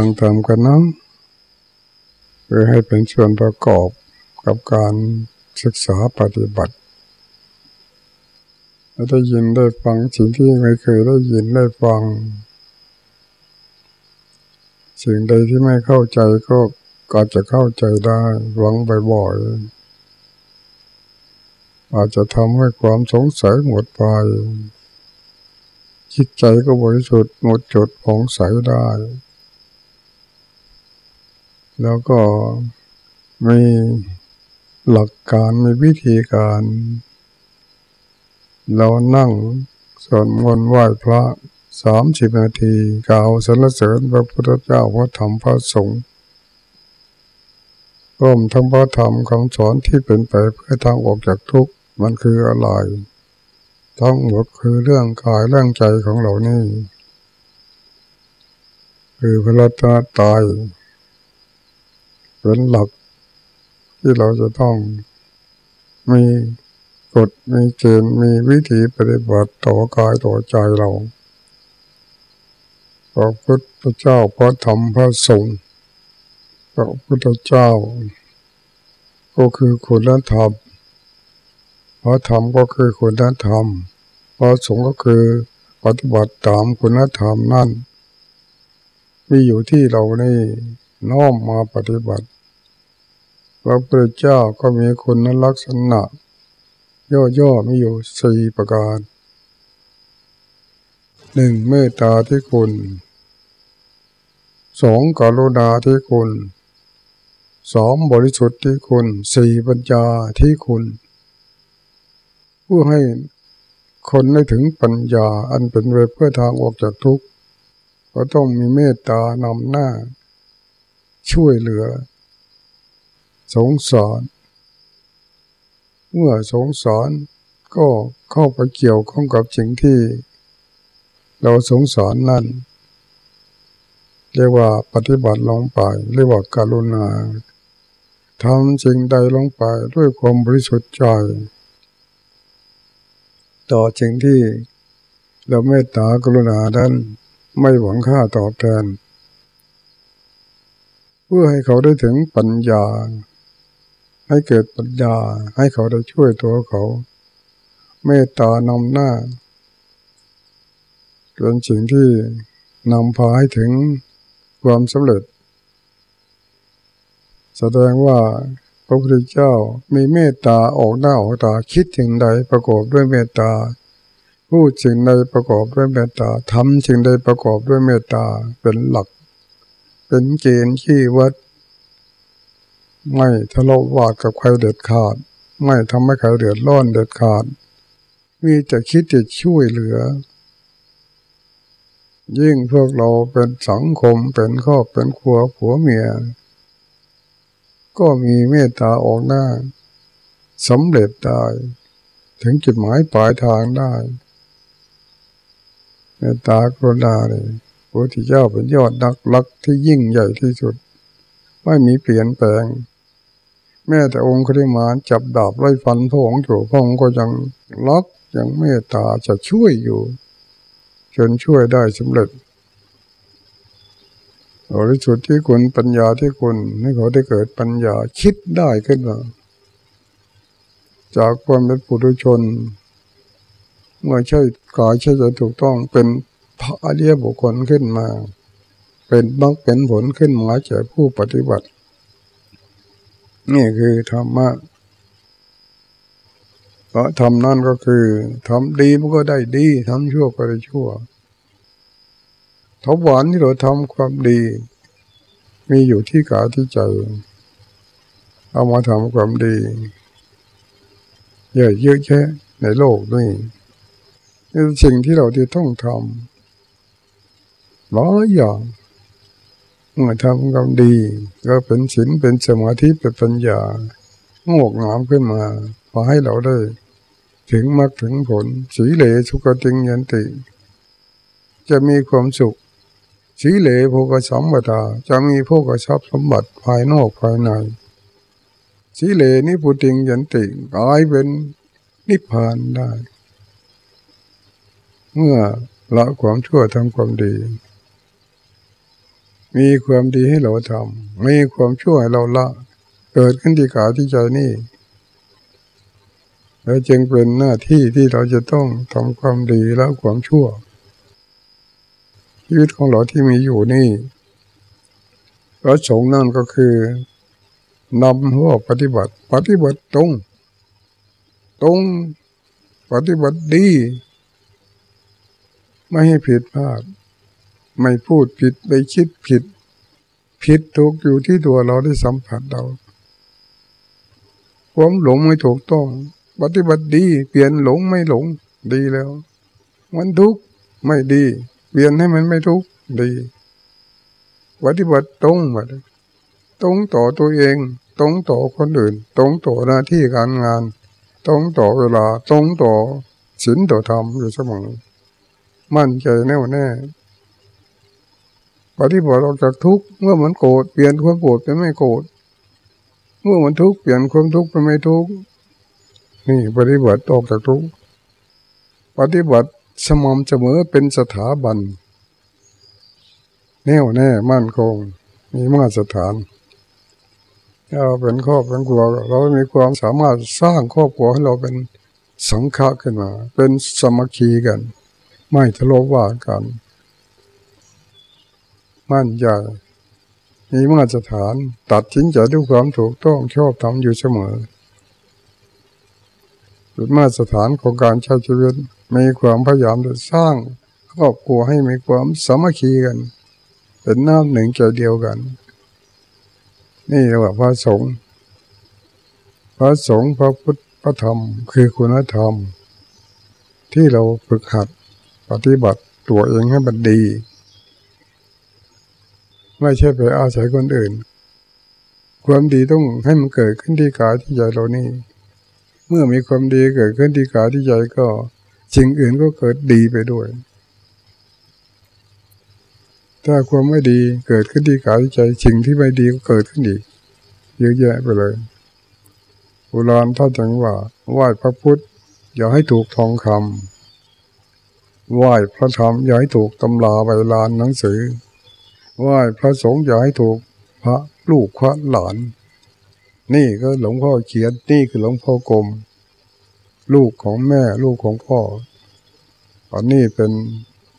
ฟังตามกันนะเพื่อให้เป็นส่วนประกอบกับการศึกษาปฏิบัติได้ยินได้ฟังสิ่งที่ไม่เคยได้ยินได้ฟัง สิ่งใดที่ไม่เข้าใจก็ก็จะเข้าใจได้หวังบ่อยๆอาจจะทำให้ความสงสัยหมดไปจิตใจก็บริสุทธิ์หมดจดผ่องใสได้ แล้วก็มีหลักการมีวิธีการ เรานั่งสวดมนต์ไหว้พระสามสิบนาทีกล่าวสรรเสริญพระพุทธเจ้าพระธรรมพระสงฆ์ร่วมทั้งพระธรรมคำสอนที่เป็นไปเพื่อทางออกจากทุกข์มันคืออะไรทั้งหมดคือเรื่องกายเรื่องใจของเรานี่ คือพระรัตนตาย เป็นหลัก ที่เราจะต้องมีกฎมีเกณฑ์มีวิธีปฏิบัติต่อกายต่อใจเราพระพุทธเจ้าพระธรรมพระสงฆ์พระพุทธเจ้า ก็คือคุณธรรมพระธรรมก็คือคุณธรรมพระสงฆ์ก็คือปฏิบัติตามคุณธรรมนั่นมีอยู่ที่เรานี่น้อมมาปฏิบัติ พระพุทธเจ้าก็มีคุณลักษณะ ย่อๆมีอยู่สี่ประการหนึ่งเมตตาที่คุณสองกรุณาที่คุณสองบริสุทธิ์ที่คุณสี่ปัญญาที่คุณผู้ให้คนได้ถึงปัญญาอันเป็นไปเพื่อทางออกจากทุกข์ก็ต้องมีเมตตานำหน้า ช่วยเหลือ สงสาร เมื่อสงสารก็เข้าไปเกี่ยวข้องกับสิ่งที่ เราสงสารนั่น เรียกว่าปฏิบัติลงไป เรียกว่าการุณาทำสิ่งใดลงไปด้วยความบริสุทธิ์ใจ ต่อสิ่งที่เราเมตตากรุณาดันไม่หวังค่าตอบแทน เพื่อให้เขาได้ถึงปัญญา ให้เกิดปัญญาให้เขาได้ช่วยตัวเขา เมตตานำหน้าเป็นสิ่งที่นำพาให้ถึงความสำเร็จ แสดงว่าพระพุทธเจ้ามีเมตตาออกหน้าออกตาคิดสิ่งใดประกอบด้วยเมตตาพูดสิ่งใดประกอบด้วยเมตตาทำสิ่งใดประกอบด้วยเมตตาเป็นหลัก เป็นเกณฑ์ที่วัด ไม่ทะเลาะวาดกับใครเด็ดขาด ไม่ทำให้ใครเดือดร้อนเด็ดขาด มีแต่คิดจะช่วยเหลือ ยิ่งพวกเราเป็นสังคมเป็นครอบเป็นครัวผัวเมีย ก็มีเมตตาออกหน้าสำเร็จได้ ถึงจุดหมายปลายทางได้เมตตากรุณาเลยพระที่เจ้าเป็นยอดนักลักที่ยิ่งใหญ่ที่สุด ไม่มีเปลี่ยนแปลง แม้แต่องค์คริมานจับดาบไล่ฟันพระองค์อยู่พระองค์ก็ยังรักยังเมตตาจะช่วยอยู่จนช่วยได้สำเร็จบริสุทธิ์ที่คุณปัญญาที่คุณให้เขาได้เกิดปัญญาคิดได้ขึ้นมาจากความเป็นปุถุชน เมื่อใช่กายใช่จะถูกต้องเป็นพระอริยบุคคลขึ้นมา เป็นบังเป็นผลขึ้นมาแก่ผู้ปฏิบัติ นี่คือธรรมะเพราะทำนั่นก็คือทำดีมันก็ได้ดีทำชั่วก็ได้ชั่วทบหวานที่เราทำความดี มีอยู่ที่กายที่ใจ เอามาทำความดีเยอะเยอะแยะในโลกนี่นี่สิ่งที่เราที่ต้องทำหลายอย่าง เมื่อทำความดี ก็เป็นศีลเป็นสมาธิเป็นปัญญางอกงามขึ้นมาพอให้เราได้ ถึงมรรคถึงผล สีเหลสุกติงยันติ จะมีความสุข สีเหลโภกสัมปทาจะมีโภกทรัพย์สมบัติภายนอกภายใน สีเหลนี่พุติงยันติกลายเป็นนิพพานได้ เมื่อละความชั่วทำความดี มีความดีให้เราทำมีความชั่วให้เราละ เกิดขึ้นที่ขาที่ใจนี่แล้วจึงเป็นหน้าที่ที่เราจะต้องทำความดีแล้วความชั่ว ชีวิตของเราที่มีอยู่นี่พระสงฆ์นั่นก็คือนำหัวปฏิบัติ ปฏิบัติตรง ตรงปฏิบัติดี ไม่ให้ผิดพลาด ไม่พูดผิดไม่คิดผิด ผิดถูกอยู่ที่ตัวเราได้สัมผัสเราความหลงไม่ถูกต้อง ปฏิบัติดี เปลี่ยนหลงไม่หลงดีแล้ว มันทุกข์ไม่ดี เปลี่ยนให้มันไม่ทุกข์ดี ปฏิบัติตรงมาตรงต่อตัวเอง ตรงต่อคนอื่น ตรงต่อหน้าที่การงาน ตรงต่อเวลา ตรงต่อศีลต่อธรรมอยู่เสมอมั่นใจแน่วแน่ ปฏิบัติออกจากทุกข์เมื่อมันโกรธเปลี่ยนความโกรธเป็นไม่โกรธเมื่อมันทุกข์เปลี่ยนความทุกข์เป็นไม่ทุกข์นี่ปฏิบัติออกจากทุกข์ปฏิบัติสม่ำเสมอเป็นสถาบัน แน่วแน่มั่นคง มีมาตรฐานเราเป็นครอบเป็นครัวเรามีความสามารถสร้างครอบครัวให้เราเป็นสังฆะขึ้นมา เป็นสมัคคีกัน ไม่ทะเลาะว่ากัน มั่นใจมีมาตรฐาน ตัดสินใจด้วยความถูกต้องชอบทำอยู่เสมอเป็นมาตรฐานของการใช้ชีวิตมีความพยายามจะสร้างครอบครัวให้มีความสามัคคีกัน เป็นน้ำหนึ่งใจเดียวกัน นี่เรียกว่าพระสงฆ์พระสงฆ์พระพุทธพระธรรมคือคุณธรรม ที่เราฝึกหัดปฏิบัติตัวเองให้มันดี ไม่ใช่ไปอาศัยคนอื่น ความดีต้องให้มันเกิดขึ้นที่กายที่ใจเรานี่ เมื่อมีความดีเกิดขึ้นที่กายที่ใจก็สิ่งอื่นก็เกิดดีไปด้วย ถ้าความไม่ดีเกิดขึ้นที่กายที่ใจสิ่งที่ไม่ดีก็เกิดขึ้นอีกเยอะแยะไปเลยโบราณท่านจังว่าไหว้พระพุทธอย่าให้ถูกทองคำไหว้พระธรรมอย่าให้ถูกตำราใบลานหนังสือ ไหว้พระสงฆ์อย่าให้ถูกพระลูกพระหลาน นี่ก็หลวงพ่อเขียนนี่คือหลวงพ่อกรมลูกของแม่ลูกของพ่ออันนี้เป็น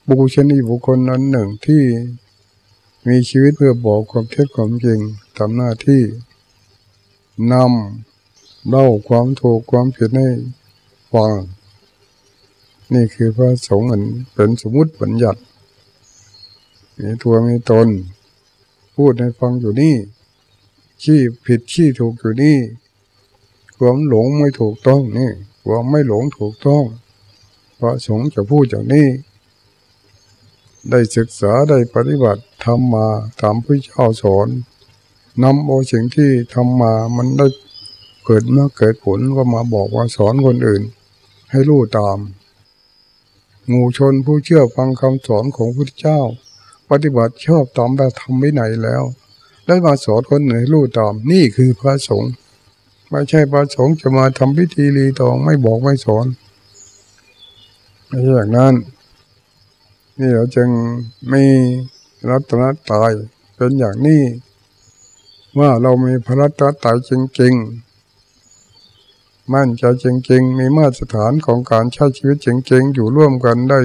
บุคคลนี้บุคคลนั้นหนึ่งที่มีชีวิตเพื่อบอกความเท็จความจริงทำหน้าที่นำเล่าความถูกความผิดให้ฟังนี่คือพระสงฆ์เป็นสมมติบัญญัติ มีตัวมีตน พูดให้ฟังอยู่นี่ ขี้ผิดขี้ถูกอยู่นี่ความหลงไม่ถูกต้องนี่ความไม่หลงถูกต้อง พระสงฆ์จะพูดอย่างนี้ ได้ศึกษาได้ปฏิบัติทำมาตามพระเจ้าสอนนำเอาสิ่งที่ทำมามันได้เกิดเมื่อเกิดผลก็มาบอกว่าสอนคนอื่น ให้รู้ตามงูชนผู้เชื่อฟังคำสอนของพระเจ้า ปฏิบัติชอบตามแบบทำไว้ไหนแล้วได้มาสอนคนอื่นให้รู้ตามนี่คือพระสงฆ์ไม่ใช่พระสงฆ์จะมาทำพิธีรีตองไม่บอกไม่สอนไม่ใช่อย่างนั้น นี่เราจึงมีรัตนตายเป็นอย่างนี้ ว่าเรามีพระรัตนตายจริงๆ มั่นใจจริงๆ มีมาตรฐานของการใช้ชีวิตจริงๆ อยู่ร่วมกันได้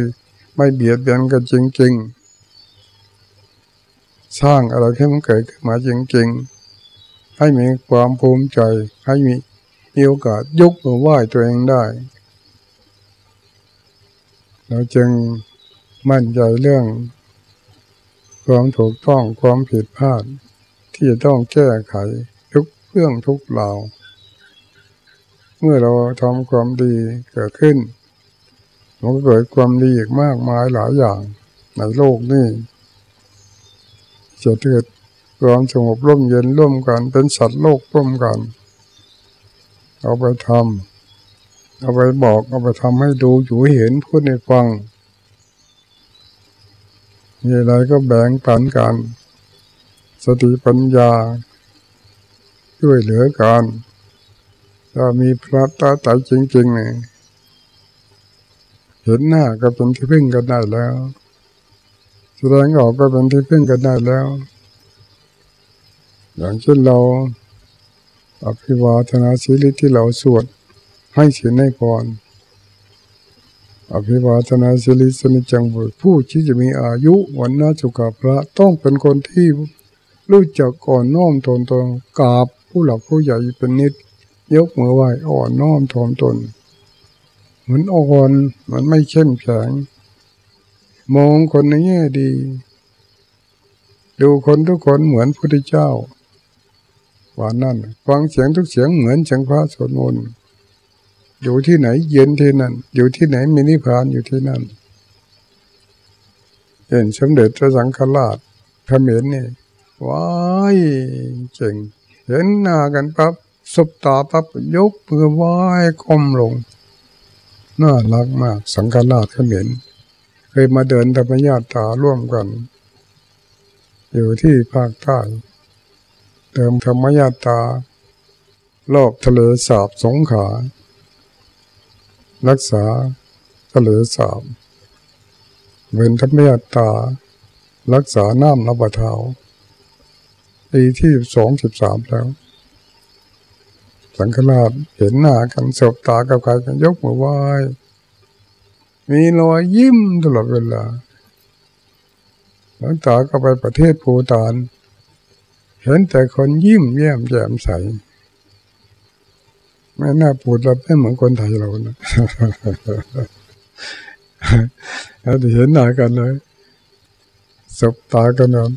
ไม่เบียดเบียนกันจริงๆ สร้างอะไรให้มันเกิดขึ้นมาจริงๆ ให้มีความภูมิใจ ให้มีมีโอกาสยกมือไหว้ตัวเองได้ เราจึงมั่นใจเรื่อง ความถูกต้องความผิดพลาด ที่จะต้องแก้ไขทุกเรื่องทุกเหล่าเมื่อเราทำความดีเกิดขึ้นมันก็เกิดความดีอีกมากมายหลายอย่างในโลกนี้ จะเกิดความสงบร่มเย็นร่วมกัน เป็นสัตว์โลกร่วมกัน เอาไปทำเอาไปบอกเอาไปทำให้ดูอยู่เห็นพูดในฟังมีอะไรก็แบ่งปันกัน สติปัญญา ช่วยเหลือกันถ้ามีพระตาใจจริงๆเนี่ยเห็นหน้าก็เป็นที่พึ่งกันได้แล้ว แสดงออกก็เป็นที่พึ่งกันได้แล้ว อย่างเช่นเราอภิวาทนาศีลิที่เราสวดให้ศีลให้พรอภิวาทนาศีลิสนิจังบุผู้ที่จะมีอายุวันนาสุขพระต้องเป็นคนที่รู้จักก่อนน้อมตนตนกราบผู้หลักผู้ใหญ่เป็นนิด ยกมือไหว้อ่อนน้อมถ่อมตน เหมือนอ่อนมันไม่เข้มแข็ง มองคนในแง่ดี ดูคนทุกคนเหมือนพระพุทธเจ้าว่านั่น ฟังเสียงทุกเสียงเหมือนเสียงพระสวดมนต์อยู่ที่ไหนเย็นที่นั่น อยู่ที่ไหนมีนิพพานอยู่ที่นั่นเห็นสมเด็จพระสังฆราชเขมรนี่ว้ายเจ๋งเห็นหน้ากันปับ๊บสบตาปั๊บยกมือไหว้ก้มลงน่ารักมากสังฆราชเขมร เคยมาเดินธรรมญาตาร่วมกัน อยู่ที่ภาคใต้เติมธรรมญาตารอบทะเลสาบสงขา รักษาทะเลสาบเป็นธรรมญาตา รักษาน้ำระบาเทาปีที่สองสิบสามแล้ว สังฆราชเห็นหน้ากันสบตากับใครกันยกมือไหว้ มีรอยยิ้มตลอดเวลาหลังจากก็ไปประเทศภูตาน เห็นแต่คนยิ้มแย้มแจ่มใส ไม่น่าพูดเราไม่เหมือนคนไทยเรานะแล้วเห็นหน้ากันเลยสบตากันนอน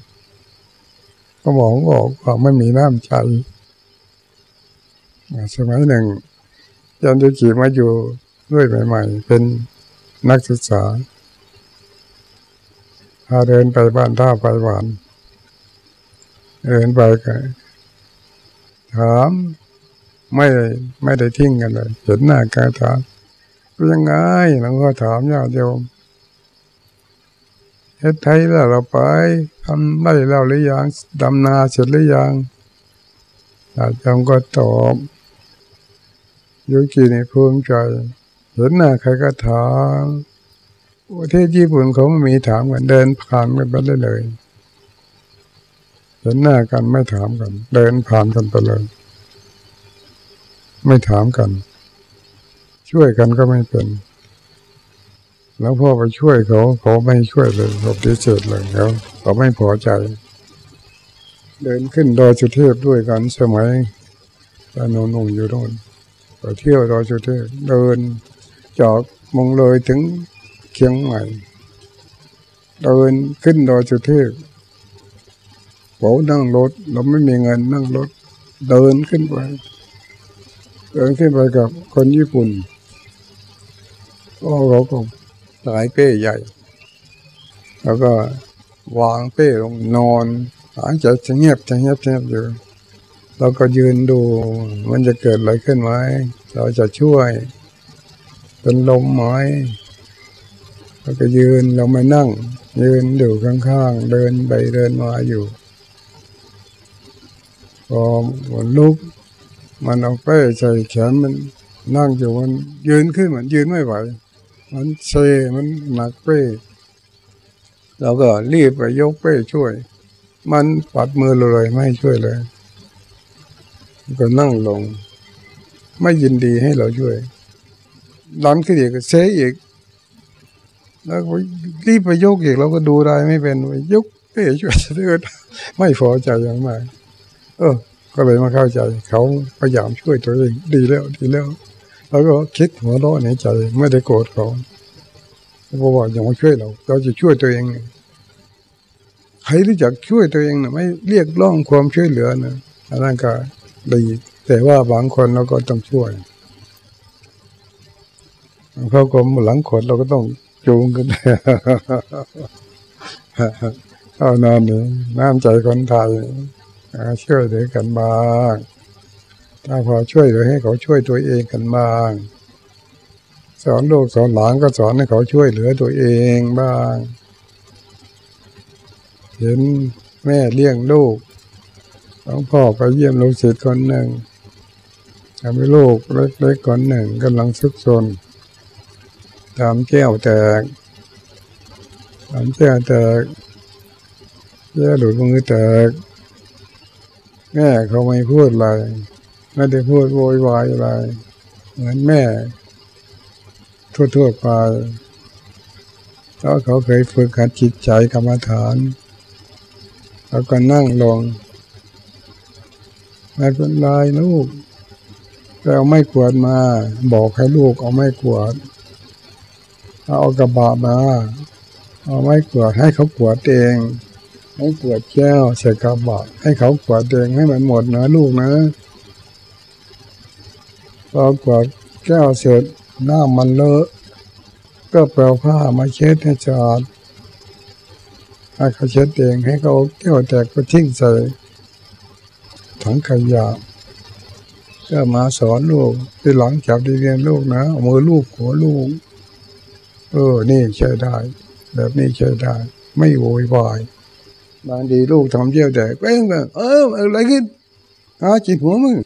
ก็มองออกว่าไม่มีน้ำใจสมัยหนึ่งยันจะขี่มาอยู่ด้วยใหม่ ๆ เป็น นักศึกษาพาเดินไปบ้านท่าไปหวาน เดินไปกันถามไม่ไม่ได้ทิ้งกันเลย เห็นหน้ากันถามเป็นยังไงหลวงพ่อถามญาติโยมเฮ็ดไทยแล้วเราไปทำได้แล้วหรือยังดำนาเสร็จหรือยังญาติโยมก็ตอบยุกีนี่ภูมิใจ เห็นหน้าใครก็ถามประเทศญี่ปุ่นเขาไม่มีถามกันเดินผ่านกันไปเลยเลยเห็นหน้ากันไม่ถามกัน เดินผ่านกันไปเลย ไม่ถามกัน ช่วยกันก็ไม่เป็น แล้วพ่อไปช่วยเขาเขาไม่ช่วยเลยเขาปฏิเสธเลยเขาเขาไม่พอใจ เดินขึ้นดอยสุเทพด้วยกันสมัยตอนนุ่งอยู่โน่นไปเที่ยวดอยสุเทพเดิน จอกมองเลยถึงเคียงใหม่ เดินขึ้นดอยสุเทพโผนั่งรถ เราไม่มีเงินนั่งรถ เดินขึ้นไปเดินขึ้นไปกับคนญี่ปุ่นก็เราก็สายเป้ใหญ่ แล้วก็วางเป้ลงนอนหายใจเงียบเงียบเงียบอยู่เราก็ยืนดู มันจะเกิดอะไรขึ้นไหมเราจะช่วย เป็นลมหมอยแล้วก็ยืนเราไม่นั่ง ยืนอยู่ข้างๆ เดินไปเดินมาอยู่พอมันลุก มันเอาไปใส่แขนมันนั่งอยู่มันยืนขึ้นมันยืนไม่ไหว มันเซมันหนักเป้เราก็รีบไปยกเป้ช่วย มันปัดมือเลยไม่ช่วยเลย ก็นั่งลง ไม่ยินดีให้เราช่วย ดันขึ้นอีกเซอีก แล้วรีบไปยกอีกเราก็ดูได้ไม่เป็นยกเป้ช่วยเดือดไม่พอใจอย่างมาก เออ ก็เลยมาเข้าใจ เขาพยายามช่วยตัวเองดีแล้วดีแล้ว แล้วก็คิดหัวเราะในใจไม่ได้โกรธเขาเพราะว่าอย่างมาช่วยเรา เราจะช่วยตัวเองใครรู้จักช่วยตัวเองนะไม่เรียกร้องความช่วยเหลือนะอันนั้นก็ดีแต่ว่าบางคนเราก็ต้องช่วย เขาก็หลังขดเราก็ต้องจูงกันเอานอนนี่น้ำใจคนไทยช่วยเหลือกันบ้างถ้าพอช่วยเหลือให้เขาช่วยตัวเองกันบ้าง สอนลูกสอนหลานก็สอนให้เขาช่วยเหลือตัวเองบ้าง เห็นแม่เลี้ยงลูกหลวงพ่อไปเยี่ยมลูกศิษย์คนหนึ่งทำให้ลูกเล็กๆคนหนึ่งกำลังซุกซน ทำแก้วแตกทำแก้วแตกแย่หลุดมือแตกแม่เขาไม่พูดอะไรไม่ได้พูดโวยวายอะไร เหมือนแม่ ทั่วๆไปแล้วเขาเคยฝึกหัดจิตใจกรรมฐาน แล้วก็นั่งลงไม่เป็นไรลูกเอาไม่กวดมา บอกให้ลูกเอาไม่กวด เอากระบะมาเอาไม่กวดให้เขากวดเองให้กวดแก้วใส่กระบะให้เขากวดเองให้มันหมดนะลูกนะพอกวดแก้วเสร็จหน้ามันเลอะก็เปลผ้ามาเช็ดให้จอดให้เขาเช็ดเองให้เขาแก้วแตกก็ทิ้งใส่ถังขยะก็มาสอนลูกที่หลังจับดีเรียนลูกนะมือลูกหัวลูก เออ นี่ใช่ได้ แบบนี้ใช่ได้ ไม่โวยวายบางทีลูกทำเยี่ยวแดกเอ้ยแบบเอออะไรขึ้นอาจิตหัวมึง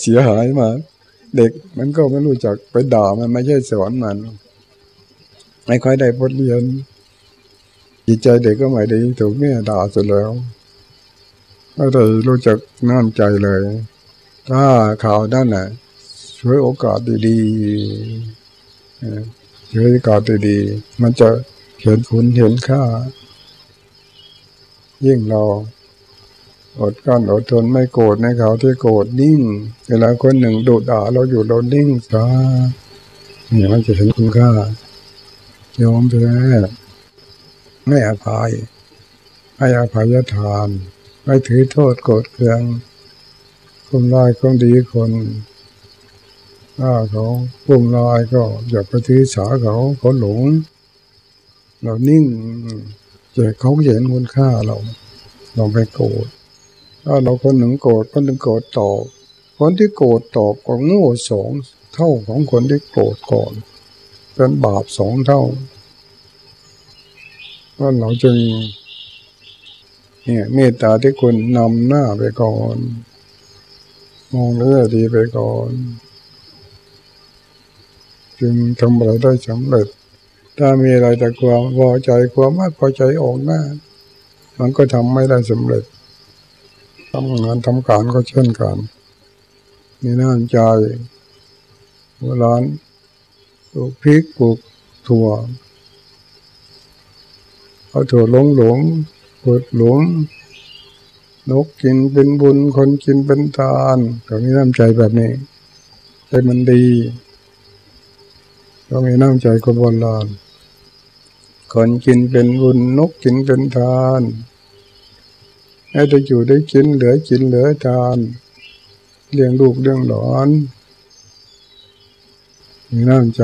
เสียหายมา เด็กมันก็ไม่รู้จักไปด่ามันไม่ใช่สอนมัน ไม่ค่อยได้บทเรียน จิตใจเด็กก็ไม่ไดีถูกแม่ด่าสุดแล้วไม่ได้รู้จักน้ำใจเลย ถ้าข่าวด้านไหนช่วยโอกาสดีๆ ช่วยโอกาดีๆมันจะเห็นผลเห็นค่า ยิ่งเราอดกั้นอดทนไม่โกรธในเขาที่โกรธนิ่ง เวลาคนหนึ่งดดด่าเราอยู่เรานิ่งซะเนี่ยมันจะเห็นคุณค่ายอมแพ้ไม่อภัยให้อภัยทาน ไม่ถือโทษโกรธเคืองคุมลายคนดีคน ถ้าเขาคุมลายก็อย่าไปถือสาเขาเขาหลง เรานิ่งจะเขาเห็นคุณค่าเราเราไปโกรธถ้าเราคนหนึ่งโกรธคนหนึ่งโกรธตอบ คนที่โกรธตอบก็โง่สองเท่าของคนที่โกรธก่อนเป็นบาปสองเท่าว่าเราจึงเนี่ยเมตตาที่คุณนำหน้าไปก่อน มองเรื่องดีไปก่อน จึงทำอะไรได้สำเร็จ ถ้ามีอะไรแต่ความพอใจความไม่พอใจออกหน้า มันก็ทำไม่ได้สำเร็จทำงานทำการก็เช่นกันมีน้ำใจเวลาปลูกพริกปลูกถั่วเอาถั่วหลงหลงปวดหลงนกกินเป็นบุญคนกินเป็นทานก็มีน้ำใจแบบนี้ใจมันดี ก็มีน้ำใจคนโบราณคนกินเป็นบุญนกกินเป็นทานให้ได้อยู่ได้กินเหลือกินเหลือทานเลี้ยงลูกเลี้ยงหลานมีน้ำใจ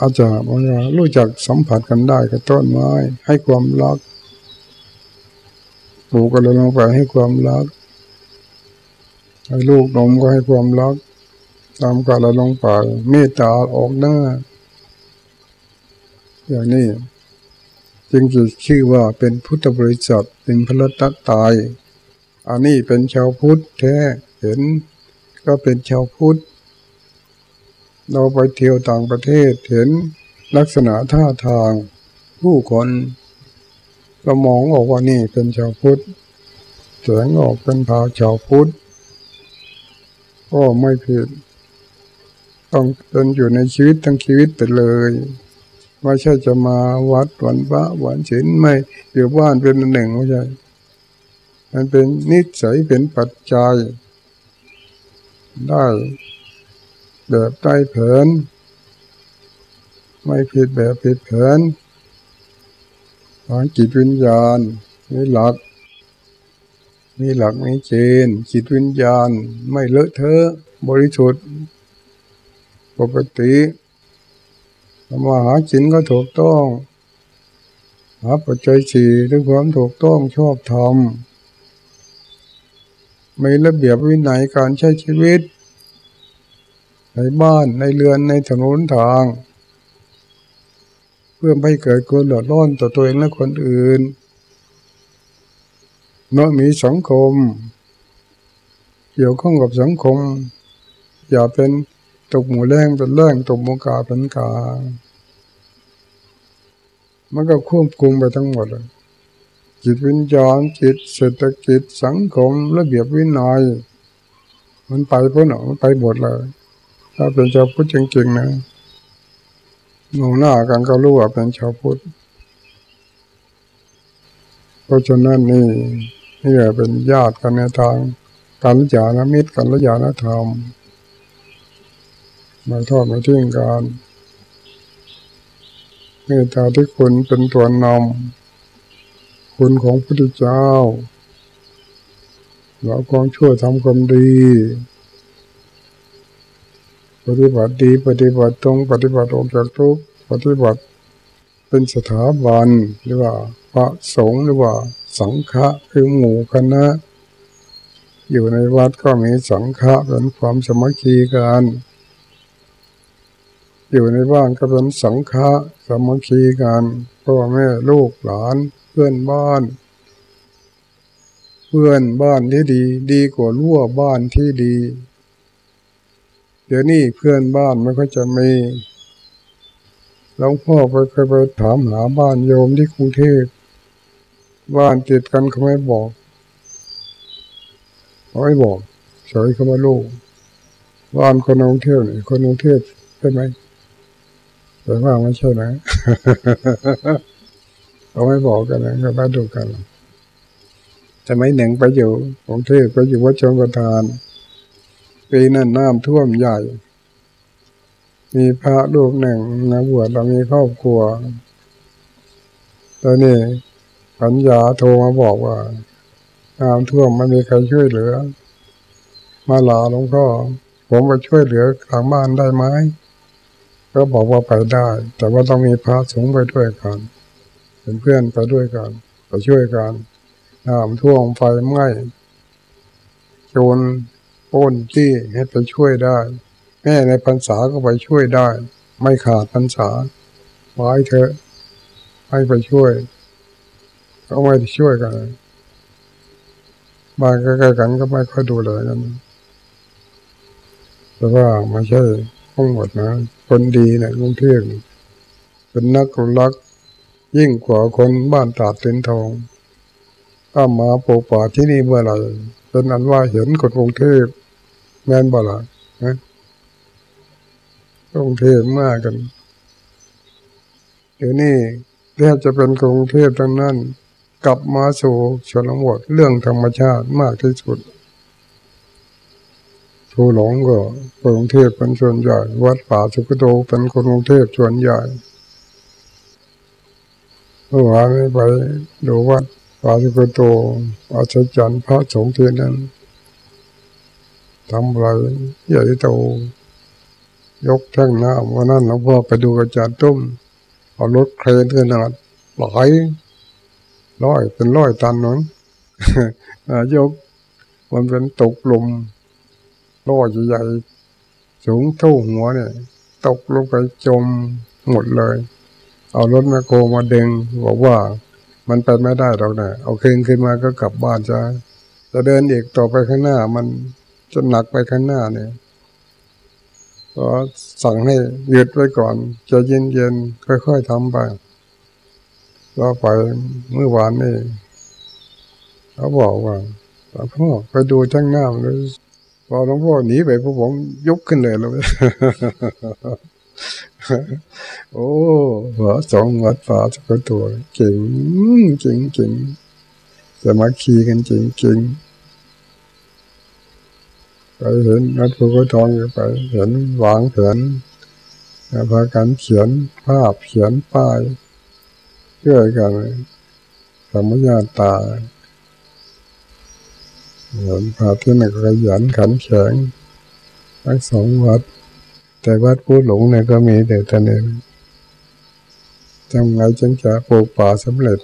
อาจารย์บอกว่ารู้จักสัมผัสกันได้กับต้นไม้ ให้ความรักปลูกอะไรลงไปให้ความรักให้ลูกนมก็ให้ความรัก ตามกาลลงไปเมตตาออกหน้า อย่างนี้ จึงจะชื่อว่าเป็นพุทธบริษัทเป็นพระตัตาย อันนี้เป็นชาวพุทธแท้เห็นก็เป็นชาวพุทธ เราไปเที่ยวต่างประเทศเห็นลักษณะท่าทาง ผู้คนเรามองออกว่านี่เป็นชาวพุทธแสงออกเป็นพาชาวพุทธก็ไม่ผิด ต้องเป็นอยู่ในชีวิตทั้งชีวิตไปเลยไม่ใช่จะมาวัดวันพระวันศีลไม่อยู่บ้านเป็นหนึ่งไม่ใช่มันเป็นนิสัยเป็นปัจจัย ได้แบบได้เผนไม่ผิดแบบผิดเผนทางจิตวิญญาณมีหลัก มีหลักมีเจนจิตวิญญาณ ไม่เลอะเทอะบริสุทธิ์ ปกติทำมาหาจินก็ถูกต้องหาปัจจัยสี่ด้วยความถูกต้องชอบธรรมมีระเบียบวินัยการใช้ชีวิต ในบ้านในเรือนในถนนทาง เพื่อไม่เกิดความเดือดร้อนต่อตัวเองและคนอื่นเมื่อมีสังคม เกี่ยวข้องกับสังคม อย่าเป็น ตกหมูแรงเป็นแรงตกหมูกาเป็นกา มันก็ควบคุมไปทั้งหมดเลยจิตวิญญาณจิตเศรษฐกิจสังคมระเบียบวินัยมันไปพ้นหนมันไปหมดเลยถ้าเป็นชาวพุทธจริงๆนะมองหน้ากันก็รู้ว่าเป็นชาวพุทธเพราะฉะนั้นนี่นี่เป็นญาติกันในทางการลยาณมิตรกันลยาณธรรม มาทอดมาทิ้งกันเมตตาที่คุณเป็นตัวนำคุณของพระพุทธเจ้าเราความช่วยทำความดี ปฏิบัติดีปฏิบัติตรงปฏิบัติออกจากทุกปฏิบัติเป็นสถาบันหรือว่าพระสงฆ์หรือว่าสังฆะคือหมู่คณะ อยู่ในวัดก็มีสังฆะเป็นความสมัคคีกัน อยู่ในบ้านก็เป็นสังฆะสมัคคีกันพ่อแม่ลูกหลาน เพื่อนบ้าน เพื่อนบ้านที่ดี ดีกว่ารั่วบ้านที่ดี เดี๋ยวนี้เพื่อนบ้านมันก็จะมีหลวงพ่อไปเคยไปถามหาบ้านโยมที่กรุงเทพบ้านติดกันเขาไม่บอกเขาไม่บอกเฉยเขามาลูกบ้านคนกรุงเทพนี่คนกรุงเทพใช่ไหม แต่ว่าไม่ใช่นะเขาไม่บอกกันนะก็มาดูกันแต่ไม่หนึ่งไปอยู่กรุงเทพไปอยู่วัดชงประทานปีนั้นน้ำท่วมใหญ่ มีพระรูปหนึ่งนะบวชเรามีครอบครัวตอนนี้ปัญญาโทรมาบอกว่าน้ำท่วมไม่มีใครช่วยเหลือ มาลาหลวงพ่อผมไปช่วยเหลือทางบ้านได้ไหม ก็บอกว่าไปได้ แต่ว่าต้องมีพระสงฆ์ไปด้วยกัน เป็นเพื่อนไปด้วยกันไปช่วยกันน้ำท่วมไฟไหม้โจรป้นที่ให้ไปช่วยได้ แม่ในพรรษาก็ไปช่วยได้ ไม่ขาดพรรษาไว้เถอะให้ไปช่วยก็ไม่ได้ช่วยกันบ้านใกล้ๆกันก็ไม่ค่อยดูเลยกันแต่ว่าไม่ใช่ ทั้งหมดนะ คนดีนะกรุงเทพเป็นนักรัก ยิ่งกว่าคนบ้านตาดเต็นทองถ้ามาปลูกป่าที่นี่เมื่อไหร่เป็นอันว่าเห็นคนกรุงเทพแม่นบ่ละนะกรุงเทพมากกัน เดี๋ยวนี้แทบจะเป็นกรุงเทพทั้งนั้น กลับมาสู่ชนบทเรื่องธรรมชาติมากที่สุด ทูหลงก็กรุงเทพเป็นส่วนใหญ่ วัดป่าสุกโตเป็นคนกรุงเทพส่วนใหญ่เมื่อวานไปดูวัดป่าสุกโตอาชจันพระสงฆ์ที่นั้นทำอะไรใหญ่โตยกแท่งน้ำวันนั้นหลวงพ่อไปดูกระจาดตุ้มเอารถเครนขนาดหลายร้อยเป็นร้อยตันนั้นยกมันเป็นตกลม ล้อใหญ่ๆสูงเท่าหัวเนี่ย ตกลงไปจมหมดเลย เอารถแมคโครมาดึงบอกว่ามันไปไม่ได้หรอกนะเอาเคืนขึ้นมาก็กลับบ้านจะจะเดินอีกต่อไปข้างหน้า มันจะหนักไปข้างหน้าเนี่ยก็สั่งให้หยุดไว้ก่อนจะเย็นๆค่อยๆทำไปก็ไปเมื่อวานนี่เขาบอกว่าพ่อไปดูช่างหน้าเลย พอหลวงพ่อหนีไปพวกผมยกขึ้นเลยแล้วโอ้หัวสองวัดฝาสักตัวเก่งเก่งเก่งสมาคีกันจริงจริงไปเห็นนัดผูกทองไป เห็นวางแผนพากันเขียนภาพเขียนป้ายเพื่อกันสมัญญาตา หมือนพระที่นักขยันขันแข็งทั้งสองวัด แต่วัดผู้หลงเนี่ยก็มีแต่ตอนนี้ทำไงจึงจะปลูกป่าสำเร็จ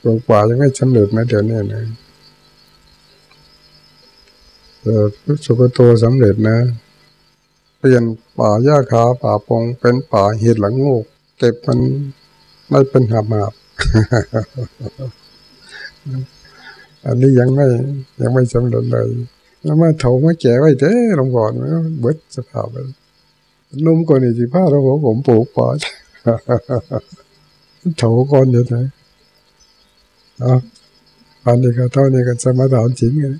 ปลูกป่ายังไม่สำเร็จนะเดี๋ยวนี้นะแต่สุกโตสำเร็จนะเปลี่ยนป่าหญ้าคาป่าปงเป็นป่าเห็ดหลังงูเก็บมันไม่เป็นหาบหาบ อันนี้ยังไม่ยังไม่สำเร็จเลยแล้วมาเถามาแก่ไว้เด้ลงก่อนเบิดสภาพไปนุ่มก่อนนี่สิผ้าเราผมปลูกปอดเถาก่อนเดี๋ยวไหนอ๋ออันนี้ก็เท่านี้ก็สมาธิจริงเลย